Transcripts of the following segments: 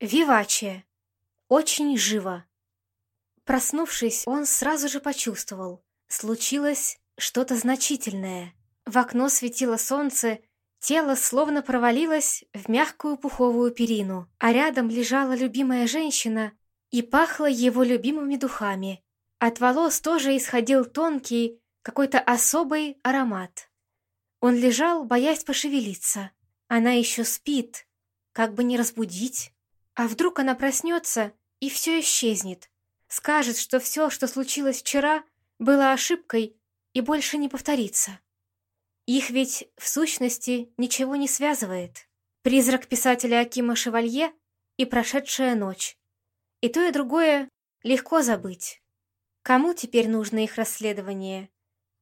Виваче. Очень живо. Проснувшись, он сразу же почувствовал. Случилось что-то значительное. В окно светило солнце, тело словно провалилось в мягкую пуховую перину, а рядом лежала любимая женщина и пахло его любимыми духами. От волос тоже исходил тонкий, какой-то особый аромат. Он лежал, боясь пошевелиться. Она еще спит, как бы не разбудить. А вдруг она проснется и все исчезнет? Скажет, что все, что случилось вчера, было ошибкой и больше не повторится. Их ведь, в сущности, ничего не связывает. Призрак писателя Акима Шевалье и прошедшая ночь. И то, и другое легко забыть. Кому теперь нужно их расследование?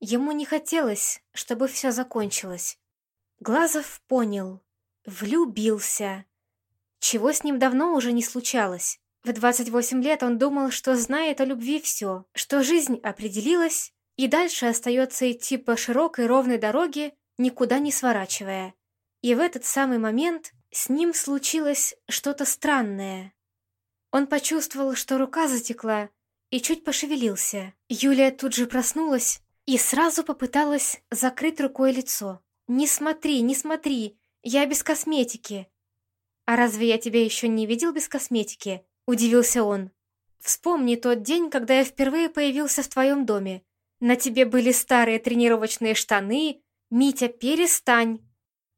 Ему не хотелось, чтобы все закончилось. Глазов понял. Влюбился чего с ним давно уже не случалось. В 28 лет он думал, что знает о любви все, что жизнь определилась, и дальше остается идти по широкой ровной дороге, никуда не сворачивая. И в этот самый момент с ним случилось что-то странное. Он почувствовал, что рука затекла, и чуть пошевелился. Юлия тут же проснулась и сразу попыталась закрыть рукой лицо. «Не смотри, не смотри, я без косметики», «А разве я тебя еще не видел без косметики?» – удивился он. «Вспомни тот день, когда я впервые появился в твоем доме. На тебе были старые тренировочные штаны. Митя, перестань!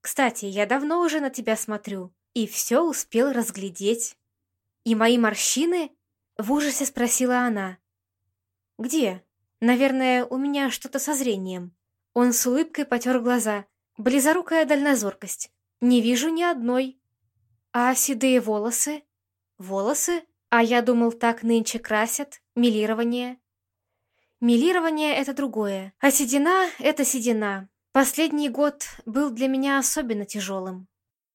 Кстати, я давно уже на тебя смотрю и все успел разглядеть». «И мои морщины?» – в ужасе спросила она. «Где? Наверное, у меня что-то со зрением». Он с улыбкой потер глаза. Близорукая дальнозоркость. «Не вижу ни одной». А седые волосы? Волосы? А я думал, так нынче красят. Милирование. Милирование — это другое. А седина — это седина. Последний год был для меня особенно тяжелым.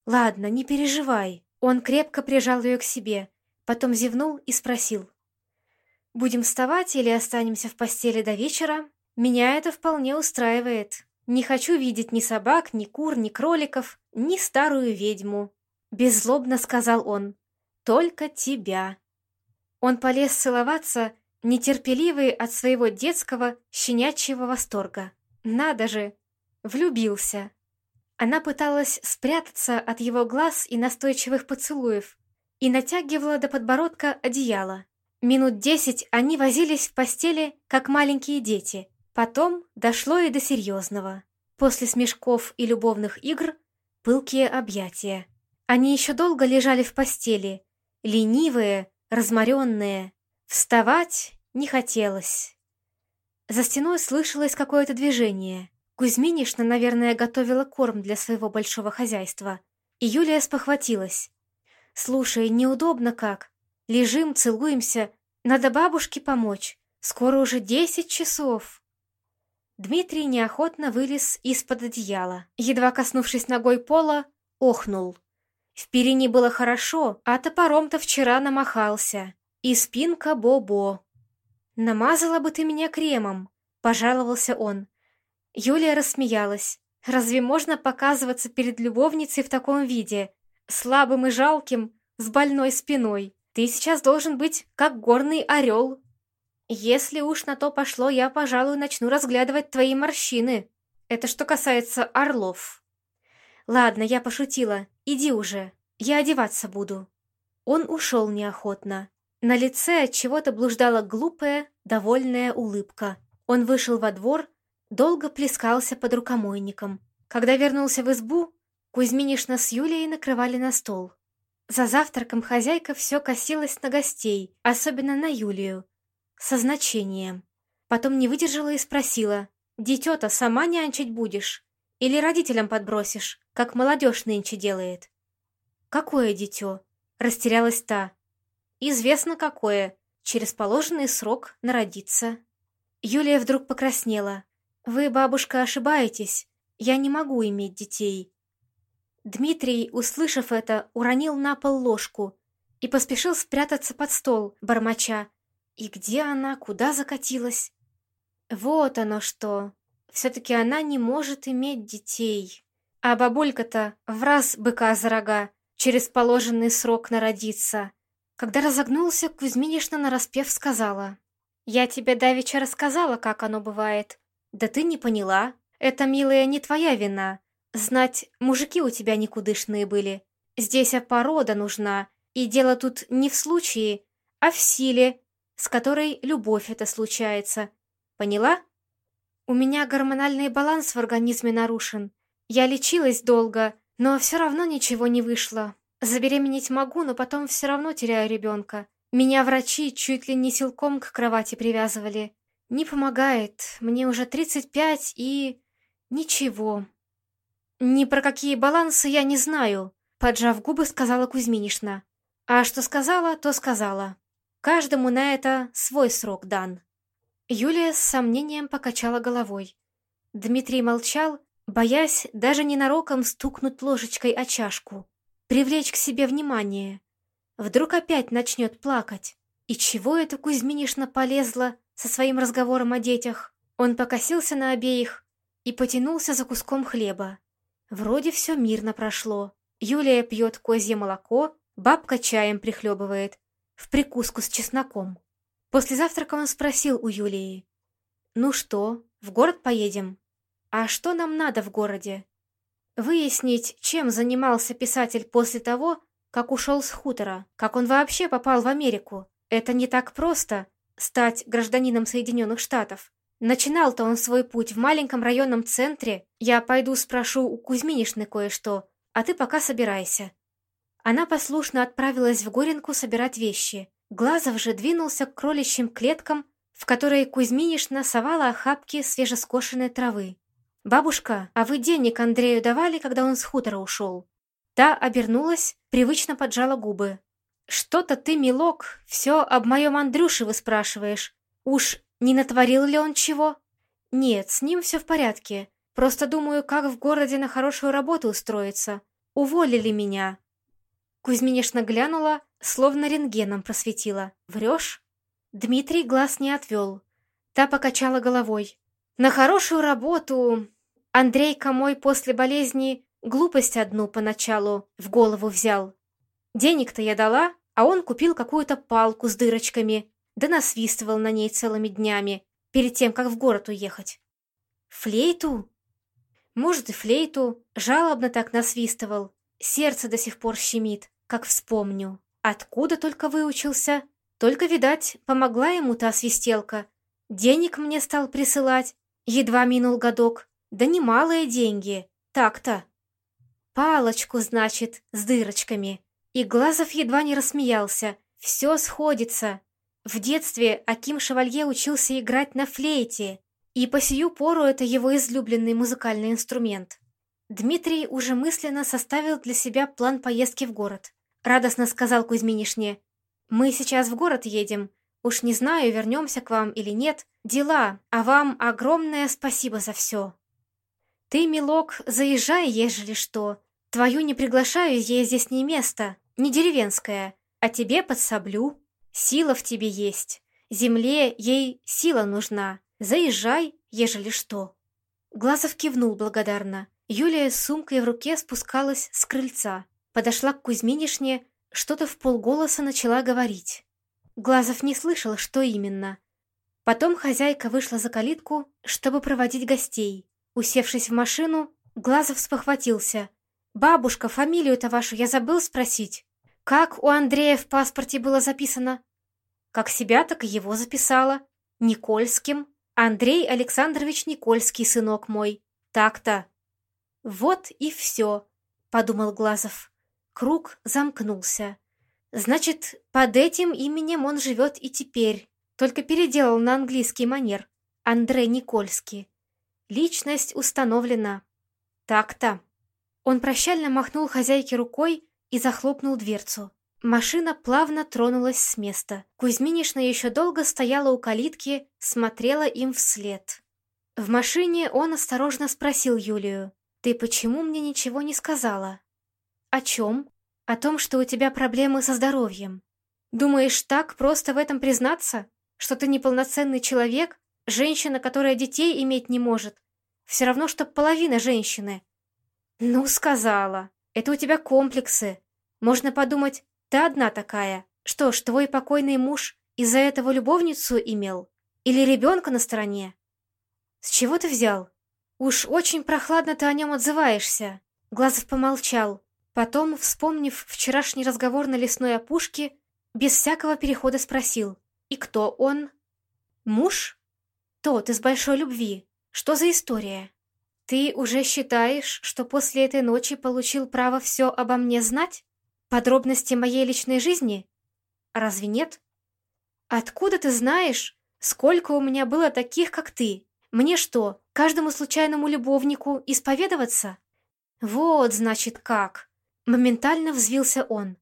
Ладно, не переживай. Он крепко прижал ее к себе, потом зевнул и спросил. «Будем вставать или останемся в постели до вечера? Меня это вполне устраивает. Не хочу видеть ни собак, ни кур, ни кроликов, ни старую ведьму. Беззлобно сказал он. «Только тебя». Он полез целоваться, нетерпеливый от своего детского, щенячьего восторга. Надо же! Влюбился. Она пыталась спрятаться от его глаз и настойчивых поцелуев и натягивала до подбородка одеяло. Минут десять они возились в постели, как маленькие дети. Потом дошло и до серьезного. После смешков и любовных игр пылкие объятия. Они еще долго лежали в постели, ленивые, разморенные. Вставать не хотелось. За стеной слышалось какое-то движение. Кузьминишна, наверное, готовила корм для своего большого хозяйства. И Юлия спохватилась. «Слушай, неудобно как. Лежим, целуемся. Надо бабушке помочь. Скоро уже десять часов». Дмитрий неохотно вылез из-под одеяла. Едва коснувшись ногой пола, охнул. В перине было хорошо, а топором-то вчера намахался. И спинка бо-бо. «Намазала бы ты меня кремом», — пожаловался он. Юлия рассмеялась. «Разве можно показываться перед любовницей в таком виде? Слабым и жалким, с больной спиной. Ты сейчас должен быть как горный орел. Если уж на то пошло, я, пожалуй, начну разглядывать твои морщины. Это что касается орлов». «Ладно, я пошутила. Иди уже. Я одеваться буду». Он ушел неохотно. На лице от чего-то блуждала глупая, довольная улыбка. Он вышел во двор, долго плескался под рукомойником. Когда вернулся в избу, Кузьминишна с Юлией накрывали на стол. За завтраком хозяйка все косилась на гостей, особенно на Юлию, со значением. Потом не выдержала и спросила, «Дитё-то сама нянчить будешь? Или родителям подбросишь?» как молодежь нынче делает. «Какое дитё?» — растерялась та. «Известно какое. Через положенный срок народиться». Юлия вдруг покраснела. «Вы, бабушка, ошибаетесь. Я не могу иметь детей». Дмитрий, услышав это, уронил на пол ложку и поспешил спрятаться под стол, бормоча. «И где она? Куда закатилась?» «Вот оно что! Все-таки она не может иметь детей!» А бабулька-то в раз быка за рога. через положенный срок народиться. Когда разогнулся, Кузьминишна нараспев сказала. «Я тебе давеча рассказала, как оно бывает. Да ты не поняла. Это, милая, не твоя вина. Знать, мужики у тебя никудышные были. Здесь порода нужна, и дело тут не в случае, а в силе, с которой любовь это случается. Поняла? У меня гормональный баланс в организме нарушен. Я лечилась долго, но все равно ничего не вышло. Забеременеть могу, но потом все равно теряю ребенка. Меня врачи чуть ли не силком к кровати привязывали. Не помогает. Мне уже 35 и... ничего. Ни про какие балансы я не знаю, поджав губы, сказала Кузьминишна. А что сказала, то сказала. Каждому на это свой срок дан. Юлия с сомнением покачала головой. Дмитрий молчал, боясь даже ненароком стукнуть ложечкой о чашку, привлечь к себе внимание. Вдруг опять начнет плакать. И чего это Кузьминишна полезла со своим разговором о детях? Он покосился на обеих и потянулся за куском хлеба. Вроде все мирно прошло. Юлия пьет козье молоко, Бабка чаем прихлебывает, в прикуску с чесноком. После завтрака он спросил у Юлии. «Ну что, в город поедем? А что нам надо в городе?» Выяснить, чем занимался писатель после того, как ушел с хутора, как он вообще попал в Америку. Это не так просто — стать гражданином Соединенных Штатов. Начинал-то он свой путь в маленьком районном центре. Я пойду спрошу у Кузьминишны кое-что, а ты пока собирайся. Она послушно отправилась в Горенку собирать вещи. Глазов же двинулся к кроличьим клеткам, в которые Кузьминишна совала охапки свежескошенной травы. «Бабушка, а вы денег Андрею давали, когда он с хутора ушел?» Та обернулась, привычно поджала губы. «Что-то ты, милок, все об моем Андрюше выспрашиваешь. Уж не натворил ли он чего?» «Нет, с ним все в порядке. Просто думаю, как в городе на хорошую работу устроиться. Уволили меня, Кузьминишна глянула, словно рентгеном просветила. «Врешь?» Дмитрий глаз не отвел. Та покачала головой. «На хорошую работу...» Андрейка мой после болезни глупость одну поначалу в голову взял. Денег-то я дала, а он купил какую-то палку с дырочками, да насвистывал на ней целыми днями, перед тем, как в город уехать. Флейту? Может, и флейту, жалобно так насвистывал. Сердце до сих пор щемит как вспомню. Откуда только выучился? Только, видать, помогла ему та свистелка. Денег мне стал присылать. Едва минул годок. Да немалые деньги. Так-то. Палочку, значит, с дырочками. И Глазов едва не рассмеялся. Все сходится. В детстве Аким Шевалье учился играть на флейте, и по сию пору это его излюбленный музыкальный инструмент. Дмитрий уже мысленно составил для себя план поездки в город. Радостно сказал Кузьминишне. «Мы сейчас в город едем. Уж не знаю, вернемся к вам или нет. Дела, а вам огромное спасибо за все. Ты, милок, заезжай, ежели что. Твою не приглашаю, ей здесь не место, не деревенское, а тебе подсоблю. Сила в тебе есть. Земле ей сила нужна. Заезжай, ежели что». Глазов кивнул благодарно. Юлия с сумкой в руке спускалась с крыльца подошла к Кузьминишне, что-то в полголоса начала говорить. Глазов не слышал, что именно. Потом хозяйка вышла за калитку, чтобы проводить гостей. Усевшись в машину, Глазов спохватился. «Бабушка, фамилию-то вашу я забыл спросить. Как у Андрея в паспорте было записано?» «Как себя, так и его записала. Никольским. Андрей Александрович Никольский, сынок мой. Так-то». «Вот и все», — подумал Глазов. Круг замкнулся. Значит, под этим именем он живет и теперь, только переделал на английский манер. Андрей Никольский. Личность установлена. Так-то. Он прощально махнул хозяйке рукой и захлопнул дверцу. Машина плавно тронулась с места. Кузьминишна еще долго стояла у калитки, смотрела им вслед. В машине он осторожно спросил Юлию. «Ты почему мне ничего не сказала?» «О чем?» «О том, что у тебя проблемы со здоровьем. Думаешь, так просто в этом признаться? Что ты неполноценный человек, женщина, которая детей иметь не может? Все равно, что половина женщины». «Ну, сказала. Это у тебя комплексы. Можно подумать, ты одна такая. Что ж, твой покойный муж из-за этого любовницу имел? Или ребенка на стороне? С чего ты взял? Уж очень прохладно ты о нем отзываешься. Глазов помолчал. Потом, вспомнив вчерашний разговор на лесной опушке, без всякого перехода спросил. И кто он? Муж? Тот из большой любви. Что за история? Ты уже считаешь, что после этой ночи получил право все обо мне знать? Подробности моей личной жизни? Разве нет? Откуда ты знаешь, сколько у меня было таких, как ты? Мне что, каждому случайному любовнику исповедоваться? Вот, значит, как. Моментально взвился он.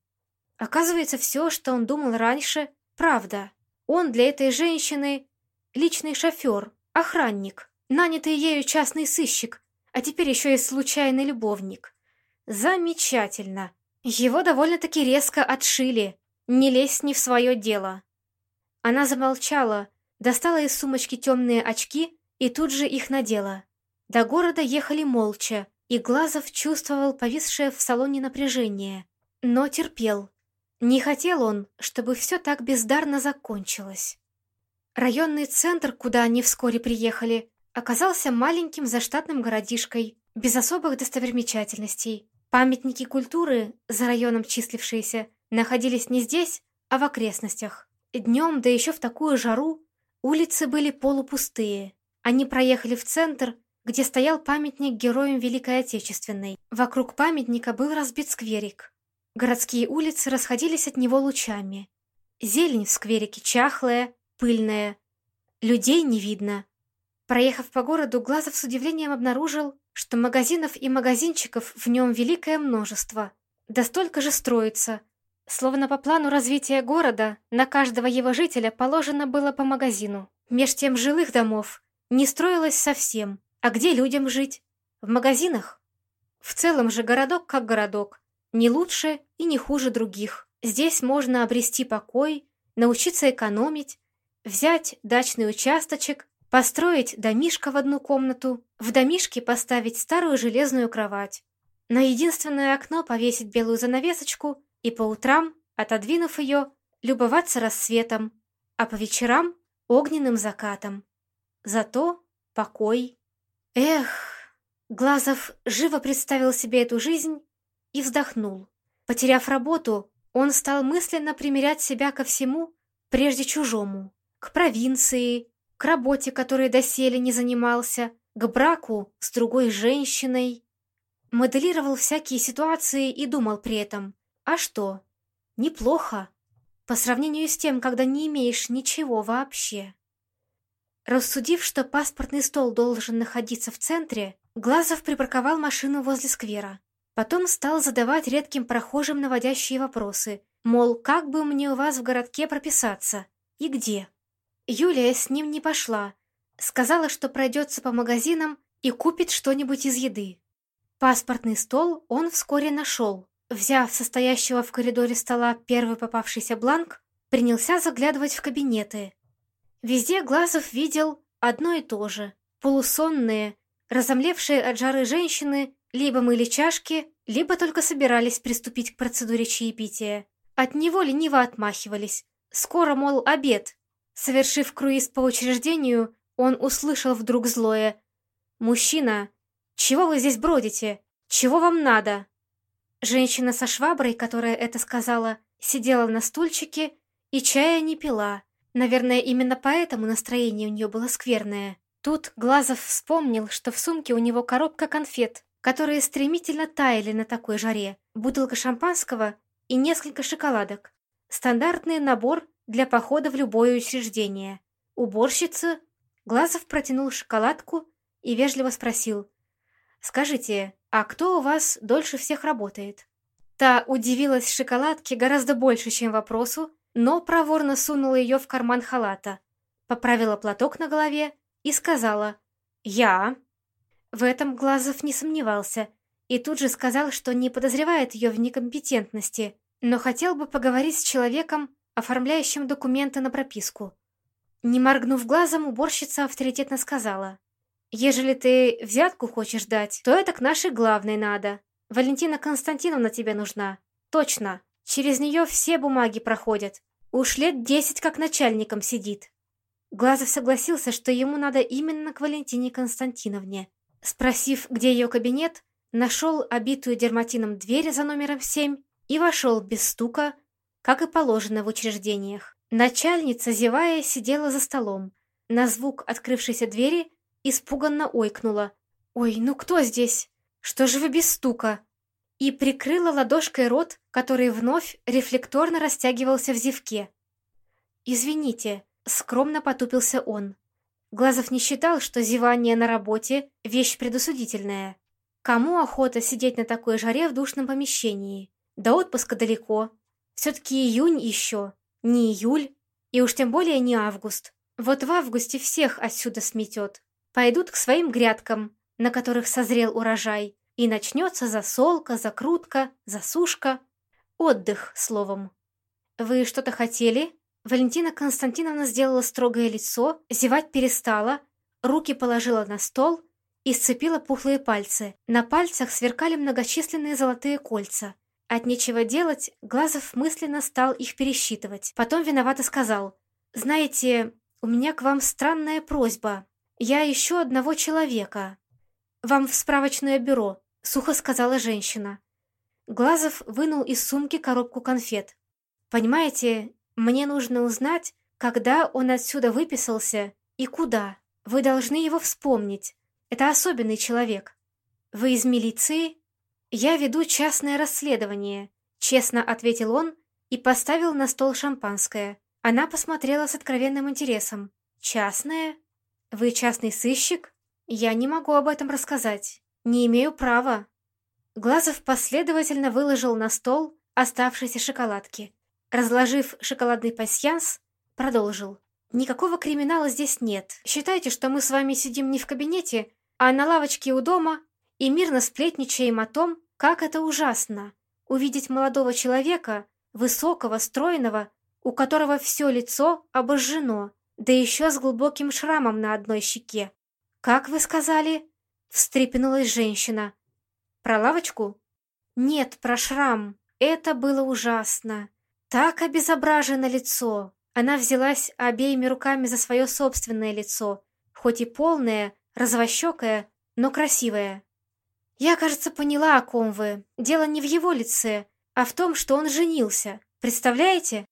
Оказывается, все, что он думал раньше, правда. Он для этой женщины личный шофер, охранник, нанятый ею частный сыщик, а теперь еще и случайный любовник. Замечательно. Его довольно-таки резко отшили. Не лезь не в свое дело. Она замолчала, достала из сумочки темные очки и тут же их надела. До города ехали молча, и Глазов чувствовал повисшее в салоне напряжение, но терпел. Не хотел он, чтобы все так бездарно закончилось. Районный центр, куда они вскоре приехали, оказался маленьким заштатным городишкой, без особых достопримечательностей. Памятники культуры, за районом числившиеся, находились не здесь, а в окрестностях. Днем, да еще в такую жару, улицы были полупустые. Они проехали в центр, где стоял памятник героям Великой Отечественной. Вокруг памятника был разбит скверик. Городские улицы расходились от него лучами. Зелень в скверике чахлая, пыльная. Людей не видно. Проехав по городу, Глазов с удивлением обнаружил, что магазинов и магазинчиков в нем великое множество. Да столько же строится. Словно по плану развития города, на каждого его жителя положено было по магазину. Меж тем жилых домов не строилось совсем. А где людям жить? В магазинах? В целом же городок как городок. Не лучше и не хуже других. Здесь можно обрести покой, научиться экономить, Взять дачный участочек, построить домишко в одну комнату, в домишке поставить старую железную кровать, на единственное окно повесить белую занавесочку и по утрам, отодвинув ее, любоваться рассветом, а по вечерам — огненным закатом. Зато покой. Эх, Глазов живо представил себе эту жизнь и вздохнул. Потеряв работу, он стал мысленно примерять себя ко всему, прежде чужому к провинции, к работе, которой доселе не занимался, к браку с другой женщиной. Моделировал всякие ситуации и думал при этом, а что, неплохо, по сравнению с тем, когда не имеешь ничего вообще. Рассудив, что паспортный стол должен находиться в центре, Глазов припарковал машину возле сквера. Потом стал задавать редким прохожим наводящие вопросы, мол, как бы мне у вас в городке прописаться и где. Юлия с ним не пошла. Сказала, что пройдется по магазинам и купит что-нибудь из еды. Паспортный стол он вскоре нашел. Взяв состоящего в коридоре стола первый попавшийся бланк, принялся заглядывать в кабинеты. Везде Глазов видел одно и то же. Полусонные, разомлевшие от жары женщины либо мыли чашки, либо только собирались приступить к процедуре чаепития. От него лениво отмахивались. Скоро, мол, обед, Совершив круиз по учреждению, он услышал вдруг злое. «Мужчина, чего вы здесь бродите? Чего вам надо?» Женщина со шваброй, которая это сказала, сидела на стульчике и чая не пила. Наверное, именно поэтому настроение у нее было скверное. Тут Глазов вспомнил, что в сумке у него коробка конфет, которые стремительно таяли на такой жаре, бутылка шампанского и несколько шоколадок. Стандартный набор для похода в любое учреждение. Уборщица Глазов протянул шоколадку и вежливо спросил. «Скажите, а кто у вас дольше всех работает?» Та удивилась шоколадке гораздо больше, чем вопросу, но проворно сунула ее в карман халата, поправила платок на голове и сказала «Я». В этом Глазов не сомневался и тут же сказал, что не подозревает ее в некомпетентности, но хотел бы поговорить с человеком, оформляющим документы на прописку. Не моргнув глазом, уборщица авторитетно сказала. «Ежели ты взятку хочешь дать, то это к нашей главной надо. Валентина Константиновна тебе нужна. точно. Через нее все бумаги проходят. Уж лет десять как начальником сидит. Глазов согласился, что ему надо именно к Валентине Константиновне. Спросив, где ее кабинет, нашел обитую дерматином дверь за номером семь и вошел без стука, как и положено в учреждениях. Начальница, зевая, сидела за столом. На звук открывшейся двери испуганно ойкнула. «Ой, ну кто здесь? Что же вы без стука?» И прикрыла ладошкой рот, который вновь рефлекторно растягивался в зевке. «Извините», — скромно потупился он. Глазов не считал, что зевание на работе — вещь предусудительная. Кому охота сидеть на такой жаре в душном помещении? До отпуска далеко. Все-таки июнь еще, не июль, и уж тем более не август. Вот в августе всех отсюда сметет. Пойдут к своим грядкам, на которых созрел урожай, и начнется засолка, закрутка, засушка. Отдых, словом. «Вы что-то хотели?» Валентина Константиновна сделала строгое лицо, зевать перестала, руки положила на стол и сцепила пухлые пальцы. На пальцах сверкали многочисленные золотые кольца. От нечего делать, Глазов мысленно стал их пересчитывать. Потом виновато сказал, «Знаете, у меня к вам странная просьба. Я ищу одного человека. Вам в справочное бюро», — сухо сказала женщина. Глазов вынул из сумки коробку конфет. «Понимаете, мне нужно узнать, когда он отсюда выписался и куда. Вы должны его вспомнить. Это особенный человек. Вы из милиции?» «Я веду частное расследование», — честно ответил он и поставил на стол шампанское. Она посмотрела с откровенным интересом. «Частное? Вы частный сыщик? Я не могу об этом рассказать. Не имею права». Глазов последовательно выложил на стол оставшиеся шоколадки. Разложив шоколадный пасьянс, продолжил. «Никакого криминала здесь нет. Считайте, что мы с вами сидим не в кабинете, а на лавочке у дома и мирно сплетничаем о том, как это ужасно — увидеть молодого человека, высокого, стройного, у которого все лицо обожжено, да еще с глубоким шрамом на одной щеке. «Как вы сказали?» — встрепенулась женщина. «Про лавочку?» «Нет, про шрам. Это было ужасно. Так обезображено лицо». Она взялась обеими руками за свое собственное лицо, хоть и полное, развощекое, но красивое. «Я, кажется, поняла, о ком вы. Дело не в его лице, а в том, что он женился. Представляете?»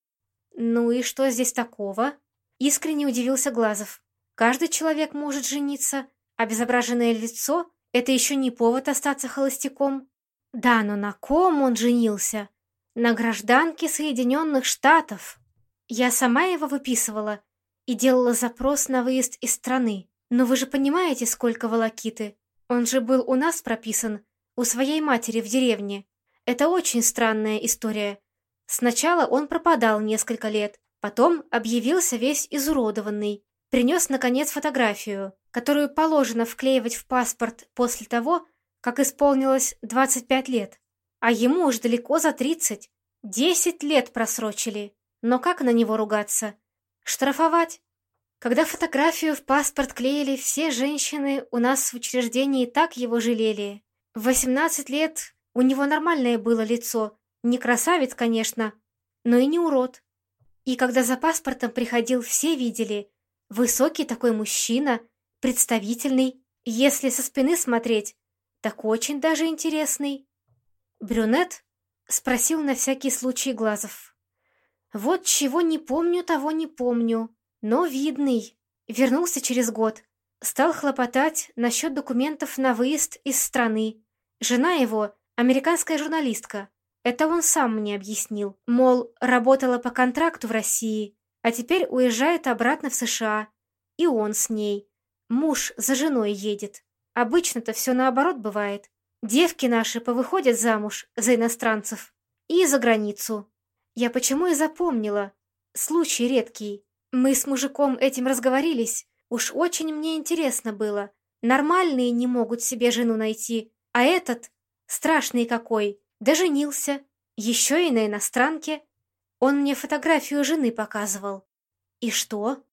«Ну и что здесь такого?» Искренне удивился Глазов. «Каждый человек может жениться. Обезображенное лицо — это еще не повод остаться холостяком». «Да, но на ком он женился?» «На гражданке Соединенных Штатов. Я сама его выписывала и делала запрос на выезд из страны. Но вы же понимаете, сколько волокиты. Он же был у нас прописан, у своей матери в деревне. Это очень странная история. Сначала он пропадал несколько лет, потом объявился весь изуродованный. Принес, наконец, фотографию, которую положено вклеивать в паспорт после того, как исполнилось 25 лет. А ему уж далеко за 30. 10 лет просрочили. Но как на него ругаться? Штрафовать? Когда фотографию в паспорт клеили, все женщины у нас в учреждении так его жалели. В 18 лет у него нормальное было лицо. Не красавец, конечно, но и не урод. И когда за паспортом приходил, все видели. Высокий такой мужчина, представительный. Если со спины смотреть, так очень даже интересный. «Брюнет?» — спросил на всякий случай Глазов. «Вот чего не помню, того не помню но видный. Вернулся через год. Стал хлопотать насчет документов на выезд из страны. Жена его — американская журналистка. Это он сам мне объяснил. Мол, работала по контракту в России, а теперь уезжает обратно в США. И он с ней. Муж за женой едет. Обычно-то все наоборот бывает. Девки наши повыходят замуж за иностранцев и за границу. Я почему и запомнила. Случай редкий. Мы с мужиком этим разговорились. Уж очень мне интересно было. Нормальные не могут себе жену найти, а этот, страшный какой, доженился. Еще и на иностранке. Он мне фотографию жены показывал. И что?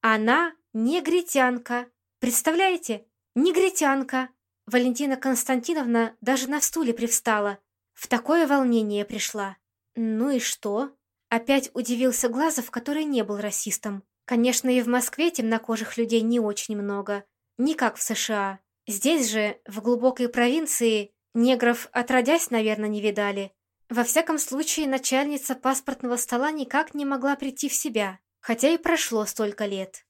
Она негритянка. Представляете? Негритянка. Валентина Константиновна даже на стуле привстала. В такое волнение пришла. Ну и что? Опять удивился Глазов, который не был расистом. Конечно, и в Москве темнокожих людей не очень много. Не как в США. Здесь же, в глубокой провинции, негров отродясь, наверное, не видали. Во всяком случае, начальница паспортного стола никак не могла прийти в себя, хотя и прошло столько лет.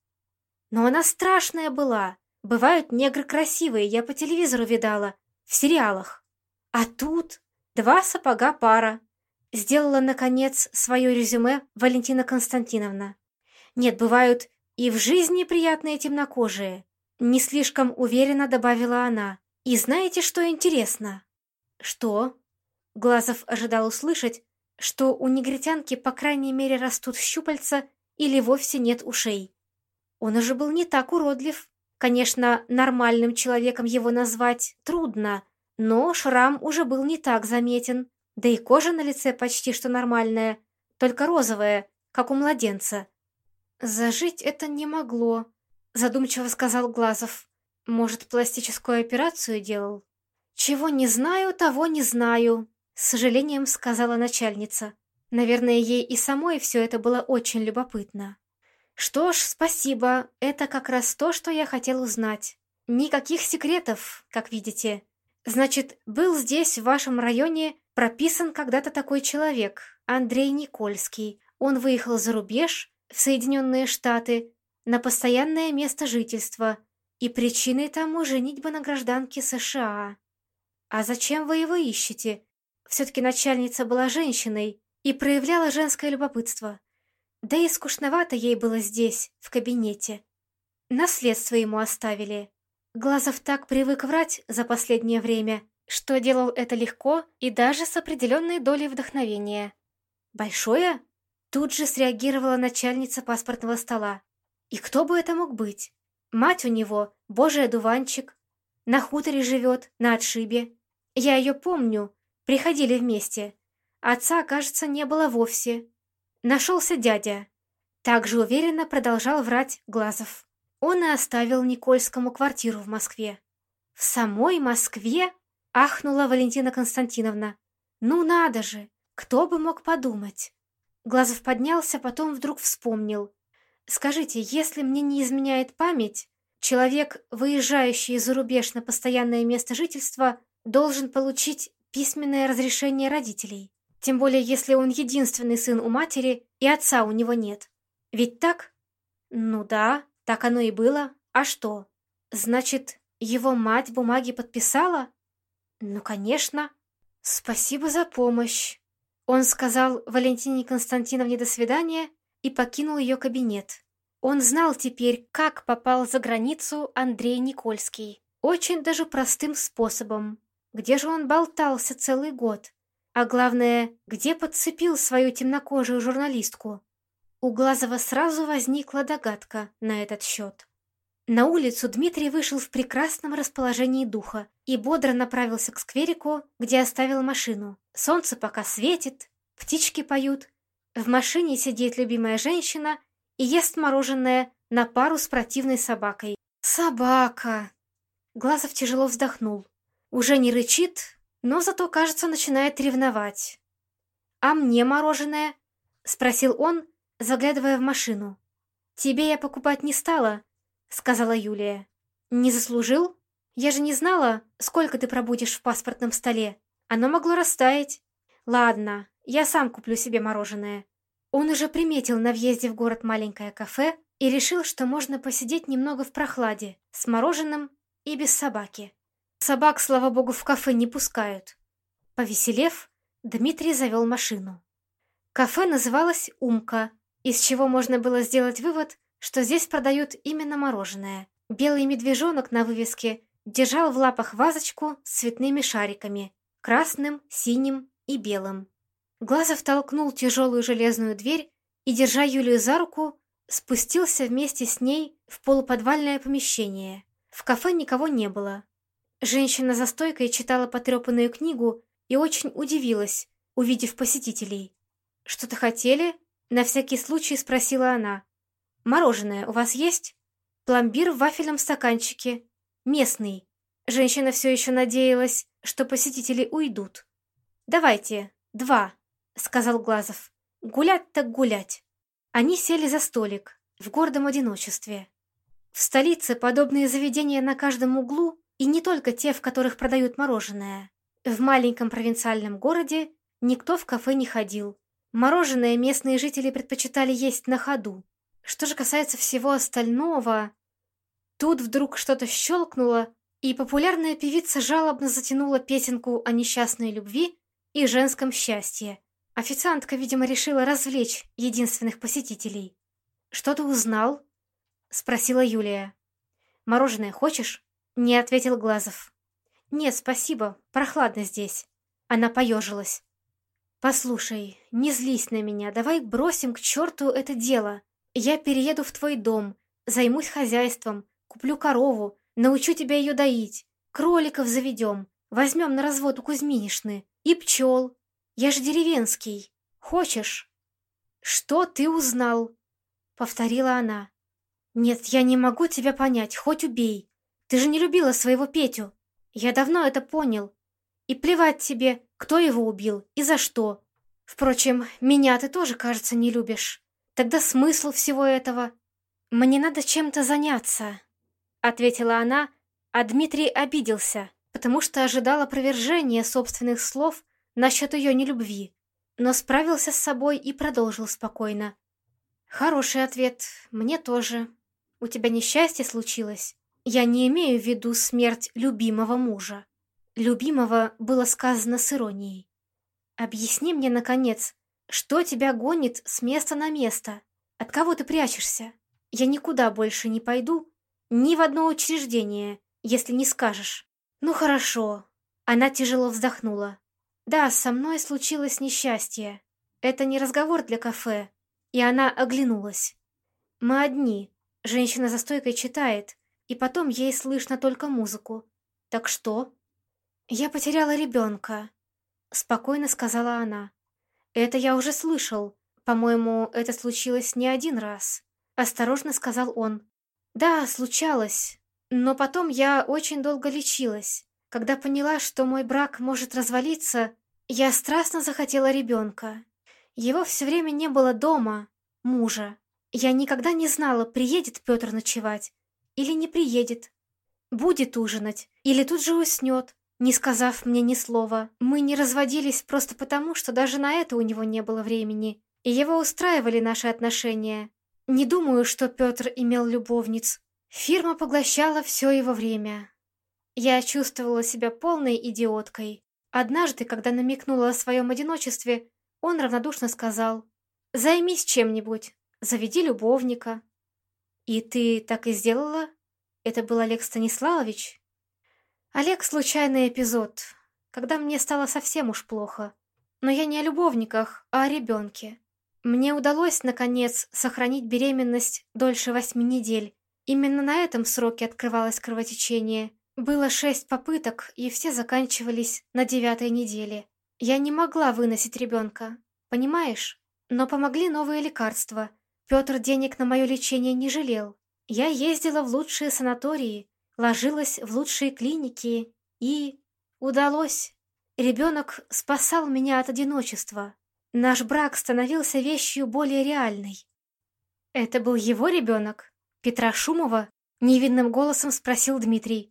Но она страшная была. Бывают негры красивые, я по телевизору видала, в сериалах. А тут два сапога пара. Сделала, наконец, свое резюме Валентина Константиновна. Нет, бывают и в жизни приятные темнокожие. Не слишком уверенно добавила она. И знаете, что интересно? Что? Глазов ожидал услышать, что у негритянки по крайней мере растут щупальца или вовсе нет ушей. Он уже был не так уродлив. Конечно, нормальным человеком его назвать трудно, но шрам уже был не так заметен. Да и кожа на лице почти что нормальная, только розовая, как у младенца. «Зажить это не могло», — задумчиво сказал Глазов. «Может, пластическую операцию делал?» «Чего не знаю, того не знаю», — с сожалением сказала начальница. Наверное, ей и самой все это было очень любопытно. «Что ж, спасибо, это как раз то, что я хотел узнать. Никаких секретов, как видите. Значит, был здесь, в вашем районе, прописан когда-то такой человек, Андрей Никольский. Он выехал за рубеж, в Соединенные Штаты, на постоянное место жительства, и причиной тому женитьба на гражданке США. А зачем вы его ищете? Все-таки начальница была женщиной и проявляла женское любопытство. Да и скучновато ей было здесь, в кабинете. Наследство ему оставили. Глазов так привык врать за последнее время, что делал это легко и даже с определенной долей вдохновения. «Большое?» Тут же среагировала начальница паспортного стола. «И кто бы это мог быть? Мать у него, божий одуванчик, на хуторе живет, на отшибе. Я ее помню, приходили вместе. Отца, кажется, не было вовсе. Нашелся дядя. Также уверенно продолжал врать Глазов. Он и оставил Никольскому квартиру в Москве. «В самой Москве?» — ахнула Валентина Константиновна. «Ну надо же! Кто бы мог подумать?» Глазов поднялся, потом вдруг вспомнил. «Скажите, если мне не изменяет память, человек, выезжающий за рубеж на постоянное место жительства, должен получить письменное разрешение родителей. Тем более, если он единственный сын у матери, и отца у него нет. Ведь так? Ну да, так оно и было. А что? Значит, его мать бумаги подписала? Ну, конечно. Спасибо за помощь. Он сказал Валентине Константиновне до свидания и покинул ее кабинет. Он знал теперь, как попал за границу Андрей Никольский. Очень даже простым способом. Где же он болтался целый год? А главное, где подцепил свою темнокожую журналистку? У Глазова сразу возникла догадка на этот счет. На улицу Дмитрий вышел в прекрасном расположении духа и бодро направился к скверику, где оставил машину. Солнце пока светит, птички поют. В машине сидит любимая женщина и ест мороженое на пару с противной собакой. «Собака!» Глазов тяжело вздохнул. Уже не рычит, но зато, кажется, начинает ревновать. «А мне мороженое?» — спросил он, заглядывая в машину. «Тебе я покупать не стала», — сказала Юлия. «Не заслужил? Я же не знала, сколько ты пробудешь в паспортном столе. Оно могло растаять. Ладно, я сам куплю себе мороженое». Он уже приметил на въезде в город маленькое кафе и решил, что можно посидеть немного в прохладе, с мороженым и без собаки. Собак, слава богу, в кафе не пускают. Повеселев, Дмитрий завел машину. Кафе называлось «Умка», из чего можно было сделать вывод, что здесь продают именно мороженое. Белый медвежонок на вывеске держал в лапах вазочку с цветными шариками – красным, синим и белым. Глазов толкнул тяжелую железную дверь и, держа Юлию за руку, спустился вместе с ней в полуподвальное помещение. В кафе никого не было. Женщина за стойкой читала потрепанную книгу и очень удивилась, увидев посетителей. «Что-то хотели?» — на всякий случай спросила она. «Мороженое у вас есть?» «Пломбир в вафельном стаканчике. Местный». Женщина все еще надеялась, что посетители уйдут. «Давайте, два», — сказал Глазов. «Гулять так гулять». Они сели за столик, в гордом одиночестве. В столице подобные заведения на каждом углу, и не только те, в которых продают мороженое. В маленьком провинциальном городе никто в кафе не ходил. Мороженое местные жители предпочитали есть на ходу. Что же касается всего остального... Тут вдруг что-то щелкнуло, и популярная певица жалобно затянула песенку о несчастной любви и женском счастье. Официантка, видимо, решила развлечь единственных посетителей. «Что ты узнал?» — спросила Юлия. «Мороженое хочешь?» — не ответил Глазов. «Нет, спасибо, прохладно здесь». Она поежилась. «Послушай, не злись на меня, давай бросим к черту это дело. Я перееду в твой дом, займусь хозяйством, куплю корову, научу тебя ее доить, кроликов заведем, возьмем на развод у Кузьминишны, и пчел. Я же деревенский. Хочешь?» «Что ты узнал?» — повторила она. «Нет, я не могу тебя понять, хоть убей. Ты же не любила своего Петю. Я давно это понял. И плевать тебе, кто его убил и за что. Впрочем, меня ты тоже, кажется, не любишь. Тогда смысл всего этого? Мне надо чем-то заняться», — ответила она, а Дмитрий обиделся, потому что ожидал опровержения собственных слов насчет ее нелюбви, но справился с собой и продолжил спокойно. «Хороший ответ, мне тоже. У тебя несчастье случилось?» Я не имею в виду смерть любимого мужа. Любимого было сказано с иронией. Объясни мне, наконец, что тебя гонит с места на место? От кого ты прячешься? Я никуда больше не пойду, ни в одно учреждение, если не скажешь. Ну хорошо. Она тяжело вздохнула. Да, со мной случилось несчастье. Это не разговор для кафе. И она оглянулась. Мы одни. Женщина за стойкой читает и потом ей слышно только музыку. Так что? Я потеряла ребенка, спокойно сказала она. Это я уже слышал. По-моему, это случилось не один раз. Осторожно сказал он. Да, случалось. Но потом я очень долго лечилась. Когда поняла, что мой брак может развалиться, я страстно захотела ребенка. Его все время не было дома, мужа. Я никогда не знала, приедет Петр ночевать или не приедет. Будет ужинать, или тут же уснет, не сказав мне ни слова. Мы не разводились просто потому, что даже на это у него не было времени. И его устраивали наши отношения. Не думаю, что Петр имел любовниц. Фирма поглощала все его время. Я чувствовала себя полной идиоткой. Однажды, когда намекнула о своем одиночестве, он равнодушно сказал «Займись чем-нибудь, заведи любовника». «И ты так и сделала? Это был Олег Станиславович?» «Олег — случайный эпизод, когда мне стало совсем уж плохо. Но я не о любовниках, а о ребенке. Мне удалось, наконец, сохранить беременность дольше восьми недель. Именно на этом сроке открывалось кровотечение. Было шесть попыток, и все заканчивались на девятой неделе. Я не могла выносить ребенка, понимаешь? Но помогли новые лекарства — Петр денег на мое лечение не жалел. Я ездила в лучшие санатории, ложилась в лучшие клиники и... удалось. Ребенок спасал меня от одиночества. Наш брак становился вещью более реальной. «Это был его ребенок? Петра Шумова?» — невинным голосом спросил Дмитрий.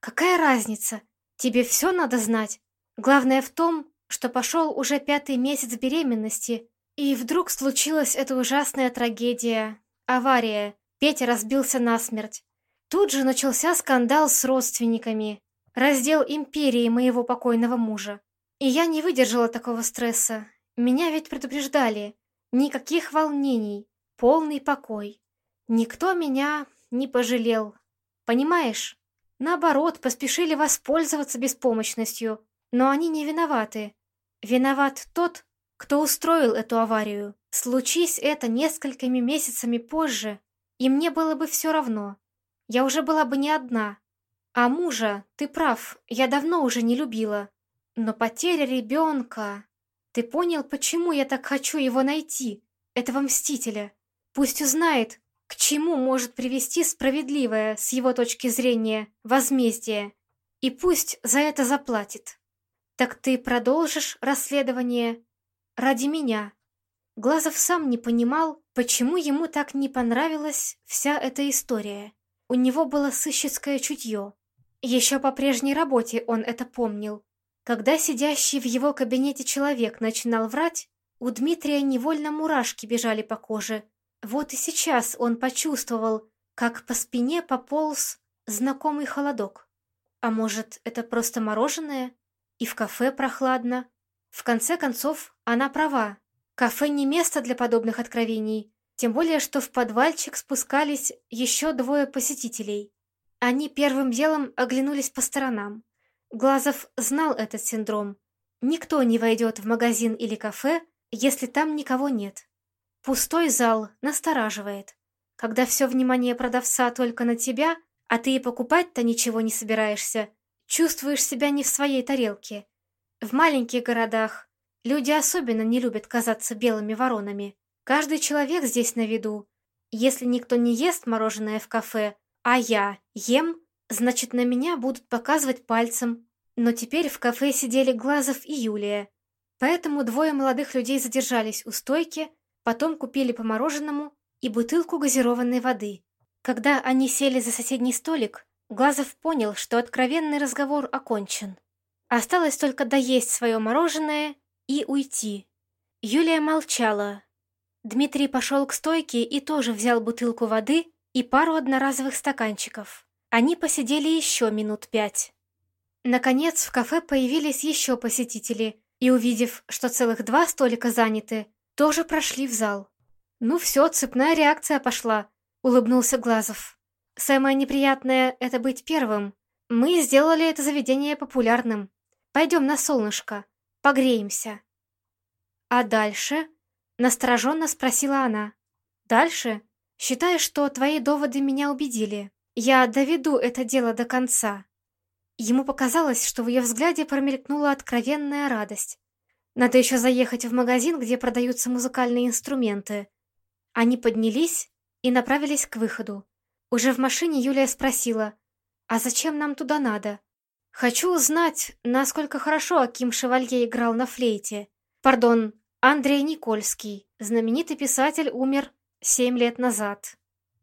«Какая разница? Тебе все надо знать. Главное в том, что пошел уже пятый месяц беременности, и вдруг случилась эта ужасная трагедия. Авария. Петя разбился насмерть. Тут же начался скандал с родственниками. Раздел империи моего покойного мужа. И я не выдержала такого стресса. Меня ведь предупреждали. Никаких волнений. Полный покой. Никто меня не пожалел. Понимаешь? Наоборот, поспешили воспользоваться беспомощностью. Но они не виноваты. Виноват тот, кто устроил эту аварию. Случись это несколькими месяцами позже, и мне было бы все равно. Я уже была бы не одна. А мужа, ты прав, я давно уже не любила. Но потеря ребенка... Ты понял, почему я так хочу его найти, этого мстителя? Пусть узнает, к чему может привести справедливое, с его точки зрения, возмездие. И пусть за это заплатит. Так ты продолжишь расследование ради меня?» Глазов сам не понимал, почему ему так не понравилась вся эта история. У него было сыщицкое чутье. Еще по прежней работе он это помнил. Когда сидящий в его кабинете человек начинал врать, у Дмитрия невольно мурашки бежали по коже. Вот и сейчас он почувствовал, как по спине пополз знакомый холодок. А может, это просто мороженое? И в кафе прохладно? В конце концов, она права. Кафе не место для подобных откровений, тем более, что в подвальчик спускались еще двое посетителей. Они первым делом оглянулись по сторонам. Глазов знал этот синдром. Никто не войдет в магазин или кафе, если там никого нет. Пустой зал настораживает. Когда все внимание продавца только на тебя, а ты и покупать-то ничего не собираешься, чувствуешь себя не в своей тарелке. В маленьких городах Люди особенно не любят казаться белыми воронами. Каждый человек здесь на виду. Если никто не ест мороженое в кафе, а я ем, значит, на меня будут показывать пальцем. Но теперь в кафе сидели Глазов и Юлия. Поэтому двое молодых людей задержались у стойки, потом купили по мороженому и бутылку газированной воды. Когда они сели за соседний столик, Глазов понял, что откровенный разговор окончен. Осталось только доесть свое мороженое и уйти. Юлия молчала. Дмитрий пошел к стойке и тоже взял бутылку воды и пару одноразовых стаканчиков. Они посидели еще минут пять. Наконец в кафе появились еще посетители, и, увидев, что целых два столика заняты, тоже прошли в зал. «Ну все, цепная реакция пошла», — улыбнулся Глазов. «Самое неприятное — это быть первым. Мы сделали это заведение популярным. Пойдем на солнышко. Погреемся. А дальше? Настороженно спросила она. Дальше? Считаю, что твои доводы меня убедили. Я доведу это дело до конца. Ему показалось, что в ее взгляде промелькнула откровенная радость. Надо еще заехать в магазин, где продаются музыкальные инструменты. Они поднялись и направились к выходу. Уже в машине Юлия спросила, «А зачем нам туда надо?» Хочу узнать, насколько хорошо Аким Шевалье играл на флейте. Пардон, Андрей Никольский, знаменитый писатель, умер семь лет назад.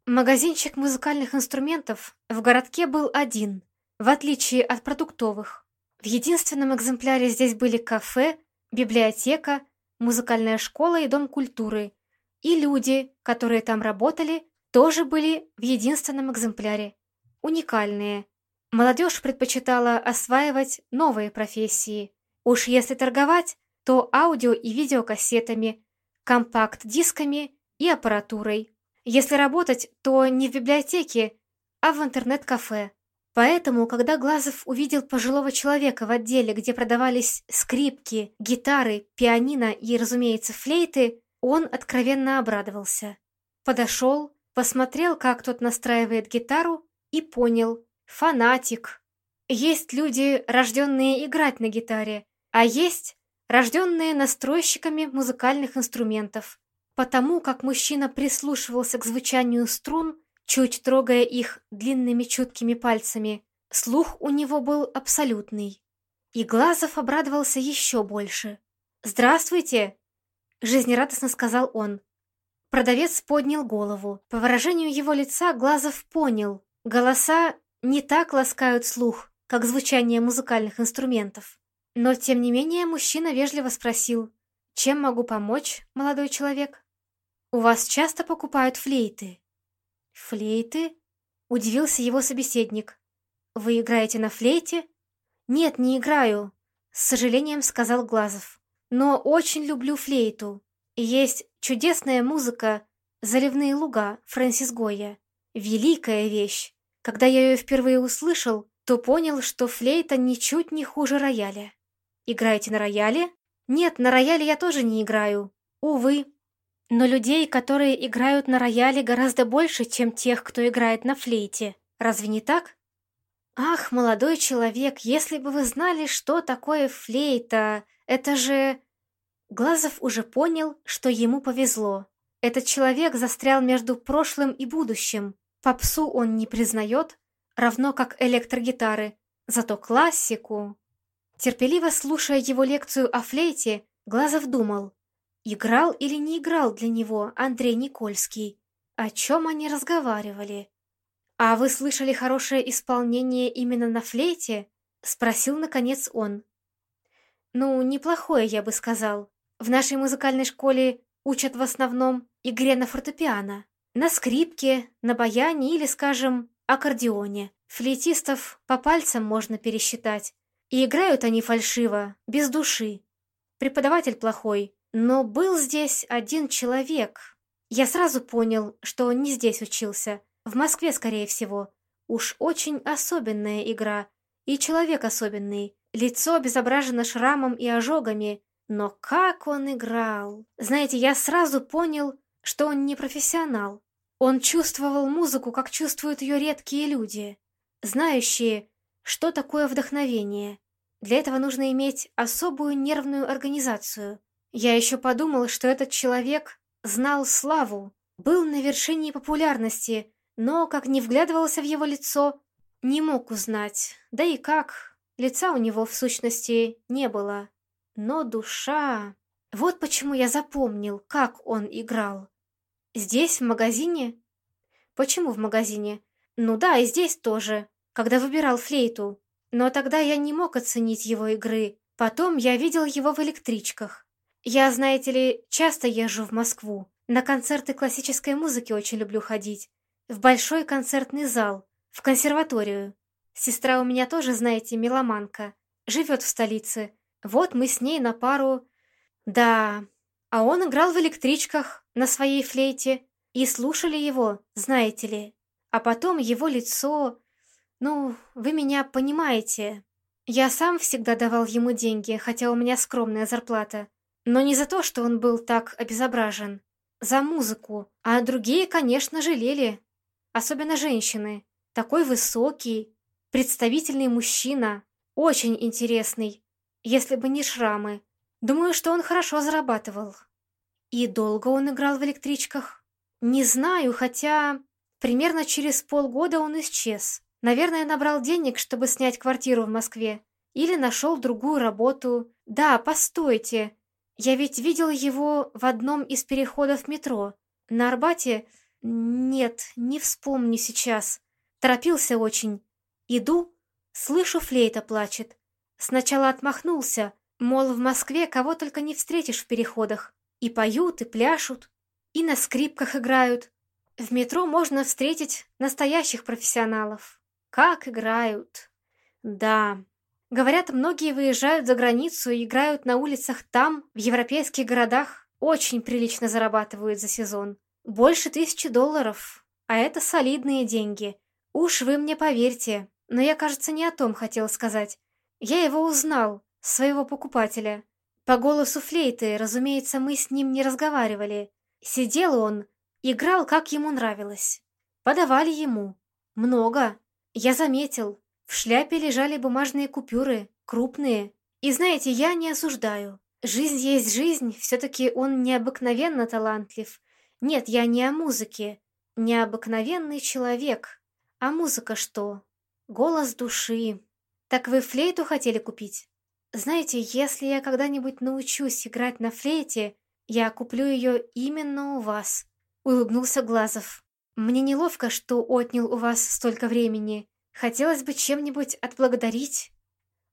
Магазинчик музыкальных инструментов в городке был один, в отличие от продуктовых. В единственном экземпляре здесь были кафе, библиотека, музыкальная школа и дом культуры. И люди, которые там работали, тоже были в единственном экземпляре. Уникальные, Молодежь предпочитала осваивать новые профессии. Уж если торговать, то аудио и видеокассетами, компакт-дисками и аппаратурой. Если работать, то не в библиотеке, а в интернет-кафе. Поэтому, когда Глазов увидел пожилого человека в отделе, где продавались скрипки, гитары, пианино и, разумеется, флейты, он откровенно обрадовался. Подошел, посмотрел, как тот настраивает гитару, и понял, фанатик. Есть люди, рожденные играть на гитаре, а есть рожденные настройщиками музыкальных инструментов. Потому как мужчина прислушивался к звучанию струн, чуть трогая их длинными чуткими пальцами, слух у него был абсолютный. И Глазов обрадовался еще больше. «Здравствуйте!» — жизнерадостно сказал он. Продавец поднял голову. По выражению его лица Глазов понял. Голоса не так ласкают слух, как звучание музыкальных инструментов. Но, тем не менее, мужчина вежливо спросил, «Чем могу помочь, молодой человек?» «У вас часто покупают флейты?» «Флейты?» — удивился его собеседник. «Вы играете на флейте?» «Нет, не играю», — с сожалением сказал Глазов. «Но очень люблю флейту. Есть чудесная музыка «Заливные луга» Фрэнсис Гойя. Великая вещь. Когда я ее впервые услышал, то понял, что флейта ничуть не хуже рояля. Играете на рояле? Нет, на рояле я тоже не играю. Увы. Но людей, которые играют на рояле, гораздо больше, чем тех, кто играет на флейте. Разве не так? Ах, молодой человек, если бы вы знали, что такое флейта, это же... Глазов уже понял, что ему повезло. Этот человек застрял между прошлым и будущим, Попсу он не признает, равно как электрогитары, зато классику... Терпеливо слушая его лекцию о флейте, Глазов думал, играл или не играл для него Андрей Никольский, о чем они разговаривали. «А вы слышали хорошее исполнение именно на флейте?» — спросил, наконец, он. «Ну, неплохое, я бы сказал. В нашей музыкальной школе учат в основном игре на фортепиано, на скрипке, на баяне или, скажем, аккордеоне. Флейтистов по пальцам можно пересчитать. И играют они фальшиво, без души. Преподаватель плохой, но был здесь один человек. Я сразу понял, что он не здесь учился. В Москве, скорее всего. Уж очень особенная игра. И человек особенный. Лицо обезображено шрамом и ожогами. Но как он играл! Знаете, я сразу понял, что он не профессионал. Он чувствовал музыку, как чувствуют ее редкие люди, знающие, что такое вдохновение. Для этого нужно иметь особую нервную организацию. Я еще подумал, что этот человек знал славу, был на вершине популярности, но, как не вглядывался в его лицо, не мог узнать. Да и как, лица у него в сущности не было. Но душа... Вот почему я запомнил, как он играл. Здесь, в магазине? Почему в магазине? Ну да, и здесь тоже, когда выбирал флейту. Но тогда я не мог оценить его игры. Потом я видел его в электричках. Я, знаете ли, часто езжу в Москву. На концерты классической музыки очень люблю ходить. В большой концертный зал, в консерваторию. Сестра у меня тоже, знаете, меломанка. Живет в столице. Вот мы с ней на пару... Да, а он играл в электричках на своей флейте, и слушали его, знаете ли. А потом его лицо... Ну, вы меня понимаете. Я сам всегда давал ему деньги, хотя у меня скромная зарплата. Но не за то, что он был так обезображен. За музыку. А другие, конечно, жалели. Особенно женщины. Такой высокий, представительный мужчина. Очень интересный. Если бы не шрамы. Думаю, что он хорошо зарабатывал. И долго он играл в электричках? Не знаю, хотя... Примерно через полгода он исчез. Наверное, набрал денег, чтобы снять квартиру в Москве. Или нашел другую работу. Да, постойте. Я ведь видел его в одном из переходов метро. На Арбате... Нет, не вспомню сейчас. Торопился очень. Иду, слышу, флейта плачет. Сначала отмахнулся, Мол, в Москве кого только не встретишь в переходах. И поют, и пляшут, и на скрипках играют. В метро можно встретить настоящих профессионалов. Как играют. Да. Говорят, многие выезжают за границу и играют на улицах там, в европейских городах. Очень прилично зарабатывают за сезон. Больше тысячи долларов. А это солидные деньги. Уж вы мне поверьте. Но я, кажется, не о том хотел сказать. Я его узнал своего покупателя. По голосу флейты, разумеется, мы с ним не разговаривали. Сидел он, играл, как ему нравилось. Подавали ему. Много. Я заметил. В шляпе лежали бумажные купюры, крупные. И знаете, я не осуждаю. Жизнь есть жизнь, все-таки он необыкновенно талантлив. Нет, я не о музыке. Необыкновенный человек. А музыка что? Голос души. Так вы флейту хотели купить? Знаете, если я когда-нибудь научусь играть на флейте, я куплю ее именно у вас», — улыбнулся Глазов. «Мне неловко, что отнял у вас столько времени. Хотелось бы чем-нибудь отблагодарить».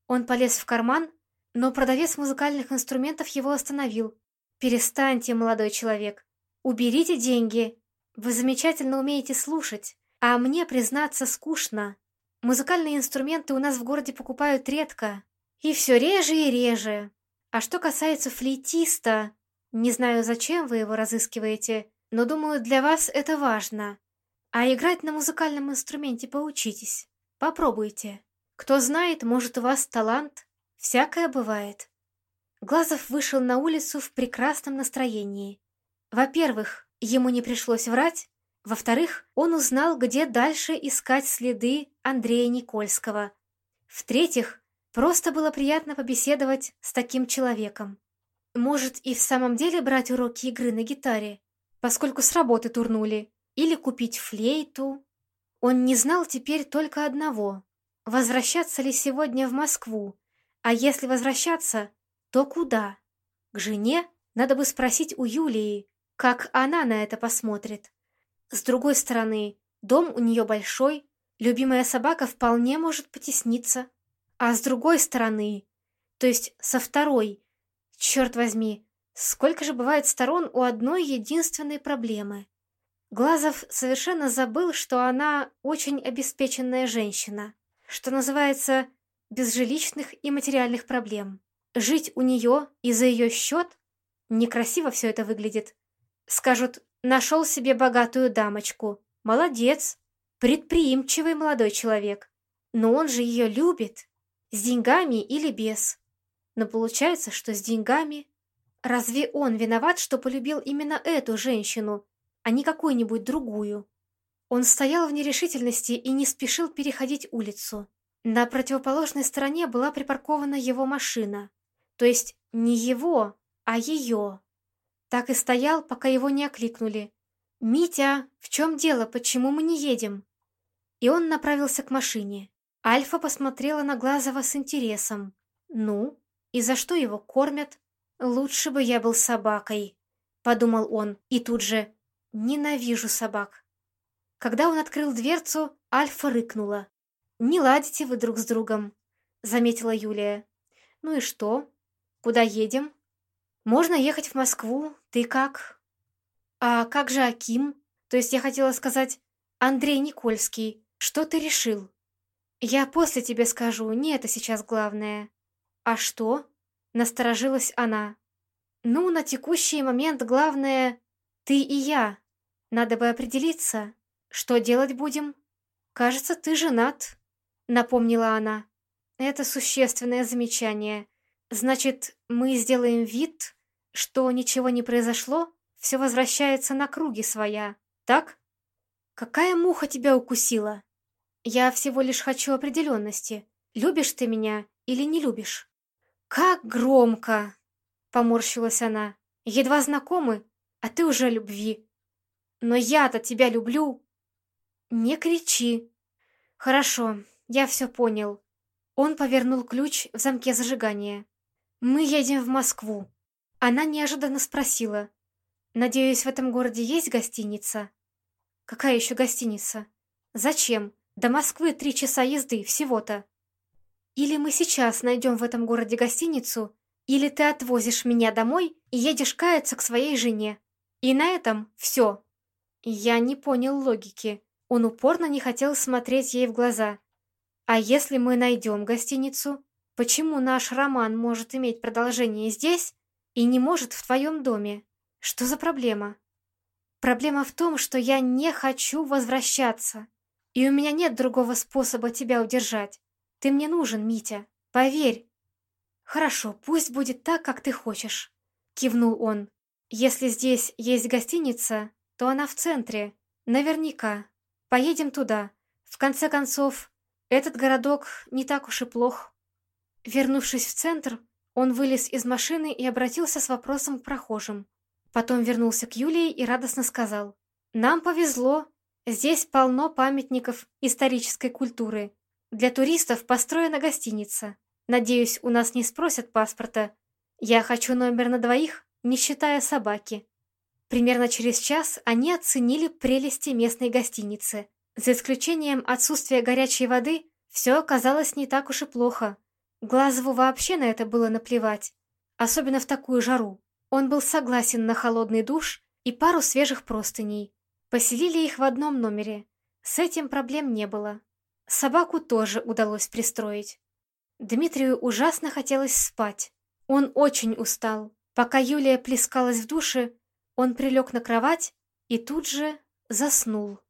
Он полез в карман, но продавец музыкальных инструментов его остановил. «Перестаньте, молодой человек. Уберите деньги. Вы замечательно умеете слушать, а мне, признаться, скучно. Музыкальные инструменты у нас в городе покупают редко, и все реже и реже. А что касается флейтиста, не знаю, зачем вы его разыскиваете, но думаю, для вас это важно. А играть на музыкальном инструменте поучитесь. Попробуйте. Кто знает, может, у вас талант. Всякое бывает. Глазов вышел на улицу в прекрасном настроении. Во-первых, ему не пришлось врать. Во-вторых, он узнал, где дальше искать следы Андрея Никольского. В-третьих, Просто было приятно побеседовать с таким человеком. Может, и в самом деле брать уроки игры на гитаре, поскольку с работы турнули, или купить флейту. Он не знал теперь только одного — возвращаться ли сегодня в Москву, А если возвращаться, то куда? К жене надо бы спросить у Юлии, как она на это посмотрит. С другой стороны, дом у нее большой, любимая собака вполне может потесниться. А с другой стороны, то есть со второй, черт возьми, сколько же бывает сторон у одной единственной проблемы? Глазов совершенно забыл, что она очень обеспеченная женщина, что называется, без жилищных и материальных проблем. Жить у нее и за ее счет некрасиво все это выглядит. Скажут, нашел себе богатую дамочку. Молодец, предприимчивый молодой человек. Но он же ее любит. С деньгами или без. Но получается, что с деньгами. Разве он виноват, что полюбил именно эту женщину, а не какую-нибудь другую. Он стоял в нерешительности и не спешил переходить улицу. На противоположной стороне была припаркована его машина. То есть не его, а ее. Так и стоял, пока его не окликнули. «Митя, в чем дело? Почему мы не едем?» И он направился к машине. Альфа посмотрела на Глазова с интересом. «Ну, и за что его кормят?» «Лучше бы я был собакой», — подумал он, и тут же Ненавижу собак. Когда он открыл дверцу, Альфа рыкнула. «Не ладите вы друг с другом», — заметила Юлия. «Ну и что? Куда едем?» «Можно ехать в Москву. Ты как?» «А как же Аким? То есть я хотела сказать Андрей Никольский. Что ты решил?» «Я после тебе скажу, не это сейчас главное». «А что?» — насторожилась она. «Ну, на текущий момент главное — ты и я», надо бы определиться, что делать будем. Кажется, ты женат, напомнила она. Это существенное замечание. Значит, мы сделаем вид, что ничего не произошло, все возвращается на круги своя, так? Какая муха тебя укусила? Я всего лишь хочу определенности. Любишь ты меня или не любишь? Как громко! Поморщилась она. Едва знакомы, а ты уже любви. Но я-то тебя люблю. Не кричи. Хорошо, я все понял. Он повернул ключ в замке зажигания. Мы едем в Москву. Она неожиданно спросила. Надеюсь, в этом городе есть гостиница? Какая еще гостиница? Зачем? До Москвы три часа езды, всего-то. Или мы сейчас найдем в этом городе гостиницу, или ты отвозишь меня домой и едешь каяться к своей жене. И на этом все. Я не понял логики. Он упорно не хотел смотреть ей в глаза. А если мы найдем гостиницу, почему наш роман может иметь продолжение здесь и не может в твоем доме? Что за проблема? Проблема в том, что я не хочу возвращаться. И у меня нет другого способа тебя удержать. Ты мне нужен, Митя. Поверь. Хорошо, пусть будет так, как ты хочешь. Кивнул он. Если здесь есть гостиница, то она в центре. Наверняка. Поедем туда. В конце концов, этот городок не так уж и плох. Вернувшись в центр, он вылез из машины и обратился с вопросом к прохожим. Потом вернулся к Юлии и радостно сказал. «Нам повезло. Здесь полно памятников исторической культуры. Для туристов построена гостиница. Надеюсь, у нас не спросят паспорта. Я хочу номер на двоих, не считая собаки». Примерно через час они оценили прелести местной гостиницы. За исключением отсутствия горячей воды, все оказалось не так уж и плохо. Глазову вообще на это было наплевать, особенно в такую жару. Он был согласен на холодный душ и пару свежих простыней. Поселили их в одном номере. С этим проблем не было. Собаку тоже удалось пристроить. Дмитрию ужасно хотелось спать. Он очень устал. Пока Юлия плескалась в душе, он прилег на кровать и тут же заснул.